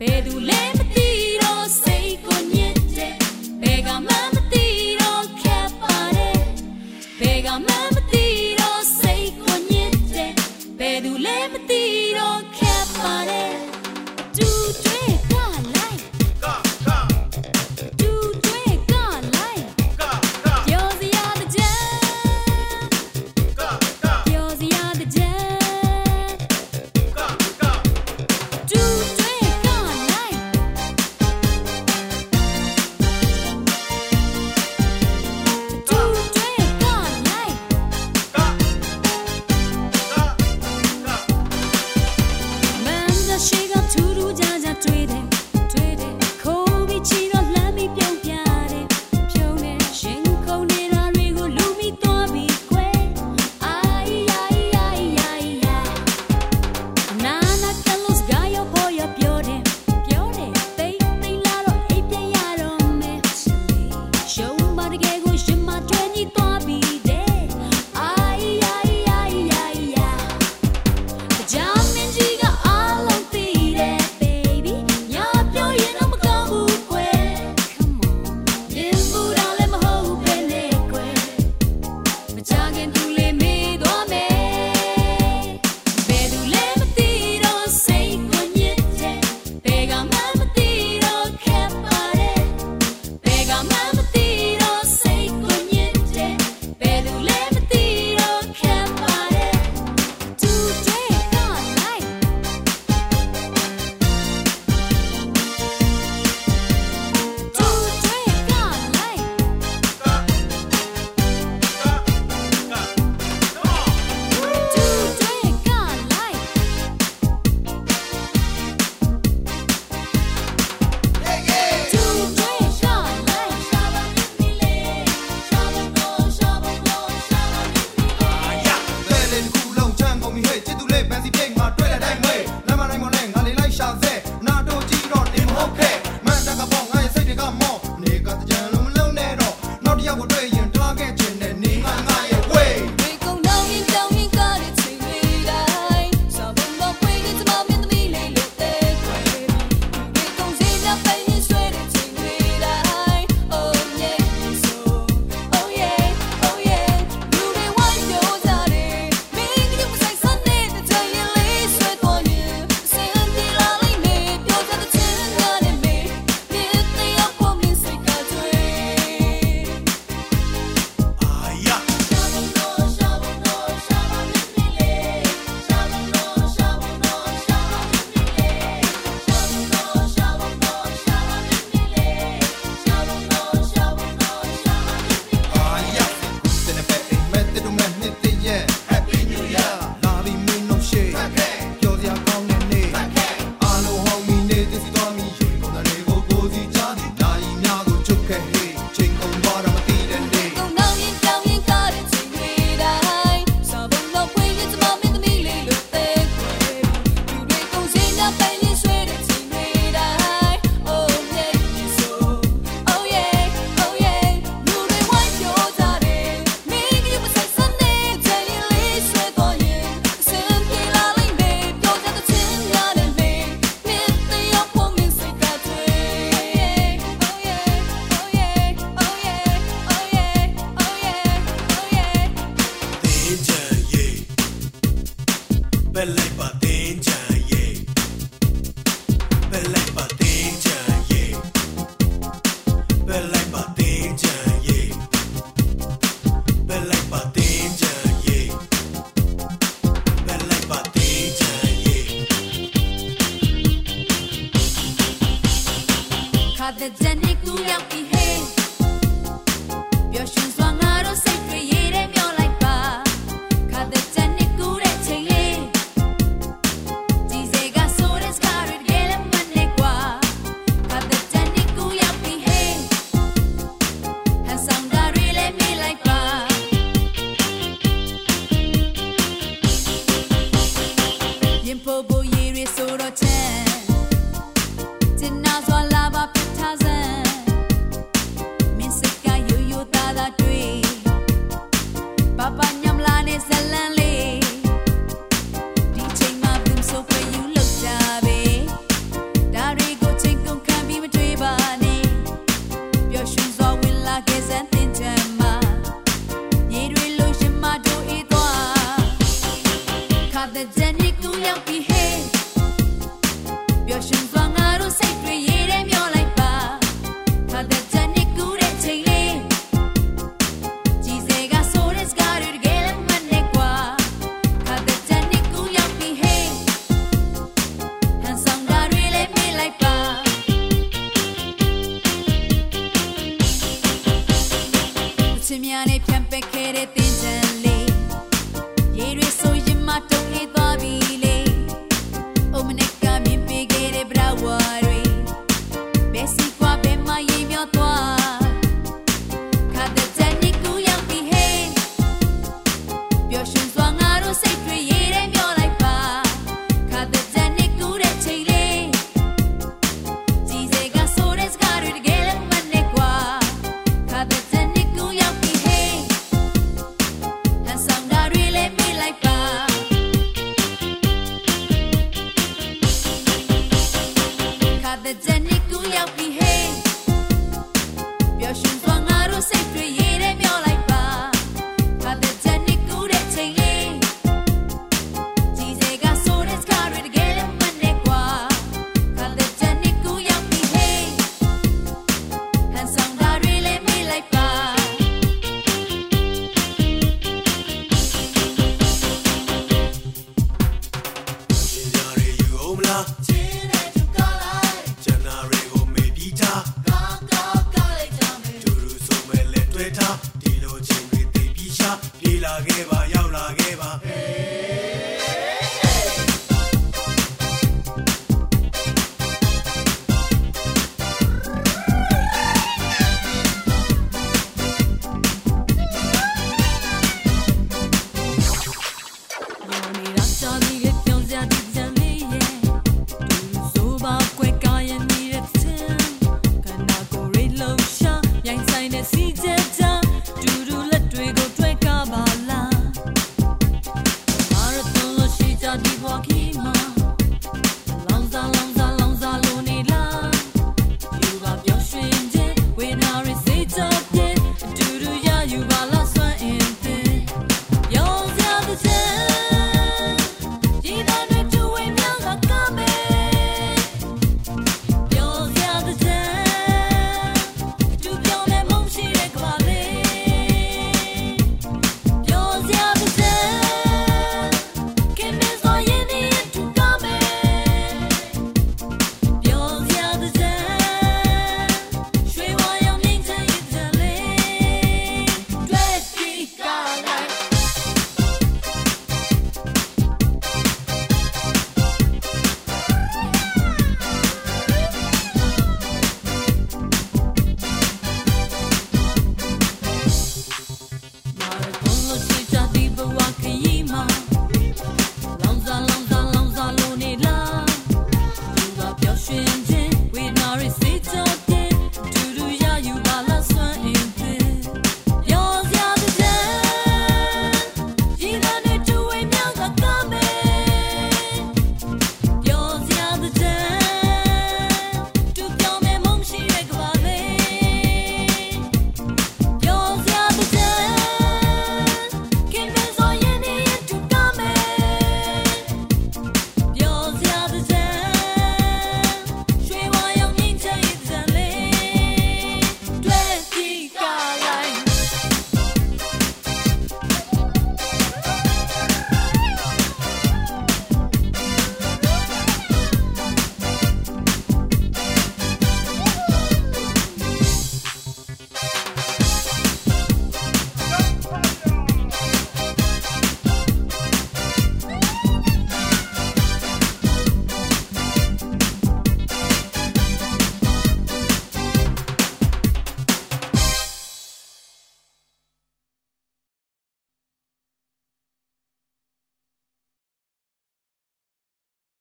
ဘယ်သူလဲမသိ पहले बातें चाहिए पहले बातें पहले खाद जने तू या